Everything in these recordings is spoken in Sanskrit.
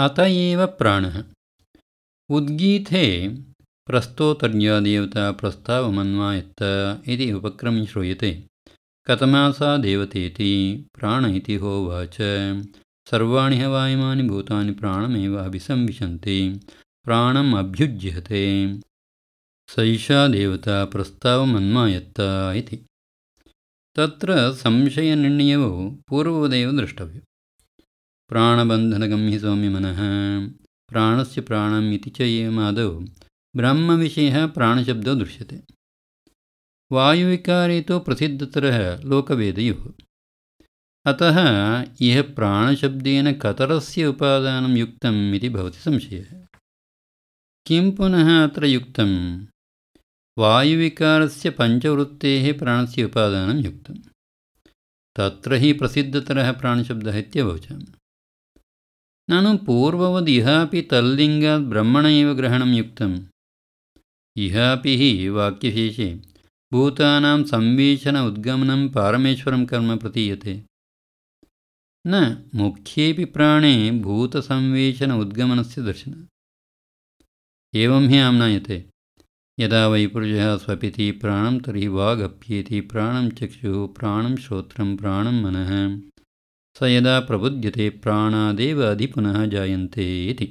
अत एव प्राणः। उद्गीते प्रस्तोतर्यादेवता प्रस्तावमन्वायत्त इति उपक्रमः श्रूयते। कथमा सा देवतेति प्राण इति होवाच। सर्वाणि हवायमानि भूतानि प्राणमेव अभिसंविशन्ति। प्राणम् अभ्युज्यते। सैषा देवता प्रस्तावमन्वायत्त इति। तत्र संशयनिर्णयो पूर्ववदेव द्रष्टव्यः प्राणबन्धनगं हि सौम्यमनः प्राणस्य प्राणम् इति च एवमादौ ब्रह्मविषयः प्राणशब्दो दृश्यते। वायुविकारे तु प्रसिद्धतरः लोकवेदयोः। अतः इह प्राणशब्देन कतरस्य उपादानं युक्तम् इति भवति संशयः। किं पुनः अत्र युक्तं वायुविकारस्य पञ्चवृत्तेः प्राणस्य उपादानं युक्तं तत्र हि प्रसिद्धतरः प्राणशब्दः इत्यवोचामः ननु पूर्ववदिहापि तल्लिङ्गात् ब्रह्मण एव ग्रहणं युक्तम्। इहापि हि वाक्यशेषे भूतानां संवेशन उद्गमनं पारमेश्वरं कर्म प्रतीयते। न मुख्येपि प्राणे भूतसंवेशन उद्गमनस्य दर्शनम् एवं हि आम्नायते यदा वैपुरुषः स्वपिति प्राणं तर्हि वागप्येति प्राणं चक्षुः प्राणं श्रोत्रं प्राणं मनः स यदा प्रबुध्यते प्राणादेव अधिपुनः जायन्ते इति।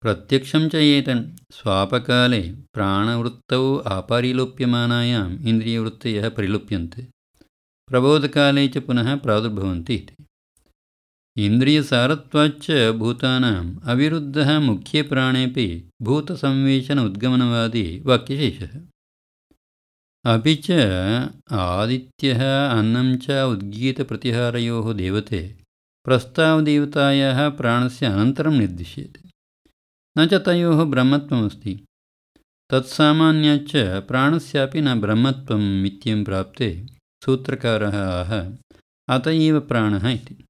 प्रत्यक्षं च एतन् स्वापकाले प्राणवृत्तौ अपरिलोप्यमानायाम् इन्द्रियवृत्तयः परिलुप्यन्ते। प्रबोधकाले च पुनः प्रादुर्भवन्ति इति। इन्द्रियसारत्वाच्च भूतानाम् अविरुद्धः मुख्यप्राणेपि भूतसंवेशन उद्गमनवादी वाक्यशेषः अपि च आदित्यः अन्नं च उद्गीतप्रतिहारयोः देवते प्रस्तावदेवतायाः प्राणस्य अनन्तरं निर्दिश्यते। न च तयोः ब्रह्मत्वमस्ति। तत्सामान्याच्च प्राणस्यापि न ब्रह्मत्वम् इत्यं प्राप्ते सूत्रकारः आह अत एव प्राणः इति।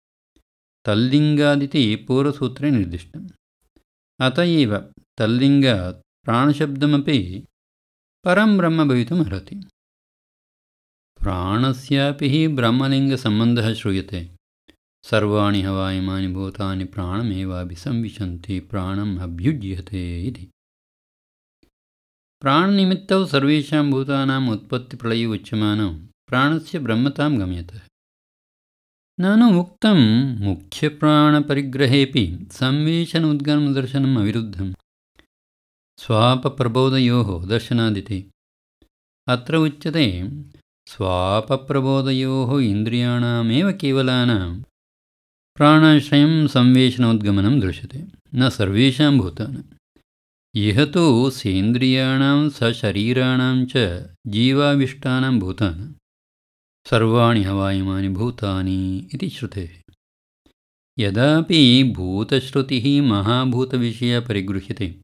तल्लिङ्गादिति पूर्वसूत्रे निर्दिष्टम्। अत एव तल्लिङ्गात् प्राणशब्दमपि परं ब्रह्म भवितुमर्हति प्राणस्यापि हि ब्रह्मलिङ्गसम्बन्धः श्रूयते। सर्वाणि हवायमानि भूतानि प्राणमेवाभिसंविशन्ति प्राणम् अभ्युज्यते इति। प्राणनिमित्तौ सर्वेषां भूतानाम् उत्पत्तिप्रलये उच्यमानं प्राणस्य ब्रह्मतां गम्यते। ननु उक्तं मुख्यप्राणपरिग्रहेऽपि संवेशन उद्गमदर्शनम् अविरुद्धम् स्वापप्रबोधयोः दर्शनादिति। अत्र उच्यते स्वापप्रबोधयोः इन्द्रियाणामेव केवलानां प्राणाश्रयं संवेशनोद्गमनं दृश्यते न सर्वेषां भूतानाम् इह तु सेन्द्रियाणां सशरीराणां च जीवाविष्टानां भूतानां। सर्वाणि हवायमानि भूतानि इति श्रुतेः। यदापि भूतश्रुतिः महाभूतविषया परिगृह्यते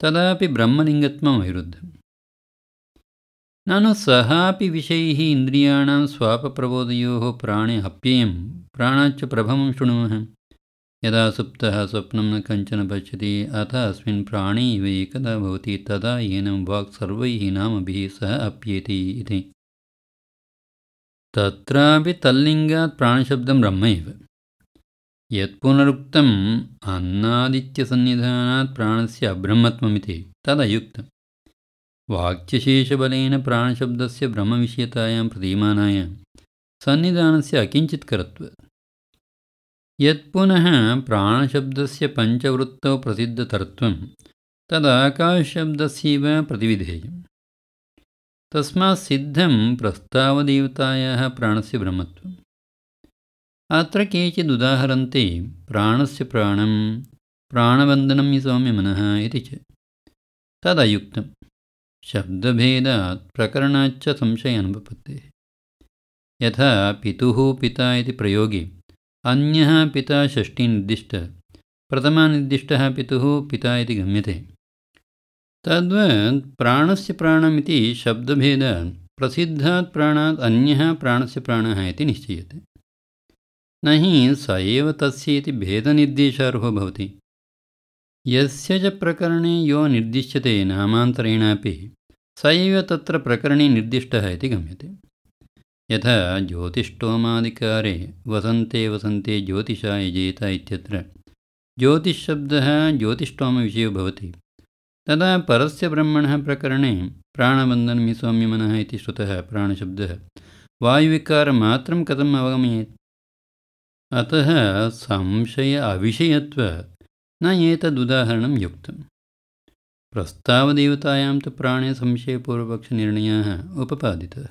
तदापि ब्रह्मलिङ्गत्वम् अविरुद्धम्। ननु सः अपि विषयैः इन्द्रियाणां स्वापप्रबोधयोः प्राणे अप्ययं प्राणाच्च प्रभवं शृणुमः। यदा सुप्तः स्वप्नं न कञ्चन पश्यति अथ अस्मिन् प्राणे इव एकदा भवति तदा येनं वाक् सर्वैः नामभिः सह अप्येति इति। तत्रापि तल्लिङ्गात् प्राणशब्दं ब्रह्म एव यत्पुनरुक्तम् अन्नादित्यसन्निधानात् प्राणस्य अब्रह्मत्वमिति तदयुक्तं वाक्यशेषबलेन प्राणशब्दस्य ब्रह्मविषयतायां प्रतीयमानायां सन्निधानस्य अकिञ्चित्करत्वात् यत्पुनः प्राणशब्दस्य पञ्चवृत्तौ प्रसिद्धतरत्वं तदाकाशशब्दस्यैव प्रतिविधेयम्। तस्मात् सिद्धं प्रस्तावदेवतायाः प्राणस्य ब्रह्मत्वम् अत्र केचिदुदाहरन्ति प्राणस्य प्राणं प्राणबन्धनं सौम्यमनः इति च। तदयुक्तं शब्दभेदात् प्रकरणाच्च संशयानुपपत्तेः यथा पितुः पिता इति प्रयोगे अन्यः पिता षष्ठीनिर्दिष्टः प्रथमानिर्दिष्टः पितुः पिता इति गम्यते। तद्वत् प्राणस्य प्राणमिति शब्दभेदात् प्रसिद्धात् प्राणात् अन्यः प्राणस्य प्राणः इति निश्चीयते न हि स एव तस्य इति भेदनिर्देशार्हो भवति। यस्य च प्रकरणे यो निर्दिश्यते नामान्तरेणापि स एव तत्र प्रकरणे निर्दिष्टः इति गम्यते। यथा ज्योतिष्टोमादिकारे वसन्ते वसन्ते ज्योतिषा यजेत इत्यत्र ज्योतिश्शब्दः ज्योतिष्टोमविषयो भवति। तदा परस्य ब्रह्मणः प्रकरणे प्राणबन्धनं हि सौम्यमनः इति श्रुतः प्राणशब्दः वायुविकारमात्रं कथम् अवगमयेत् अतः संशय अविषयत्व न एतदुदाहरणं युक्तं प्रस्तावदेवतायां तु प्राणे संशयपूर्वपक्षनिर्णयः उपपादितः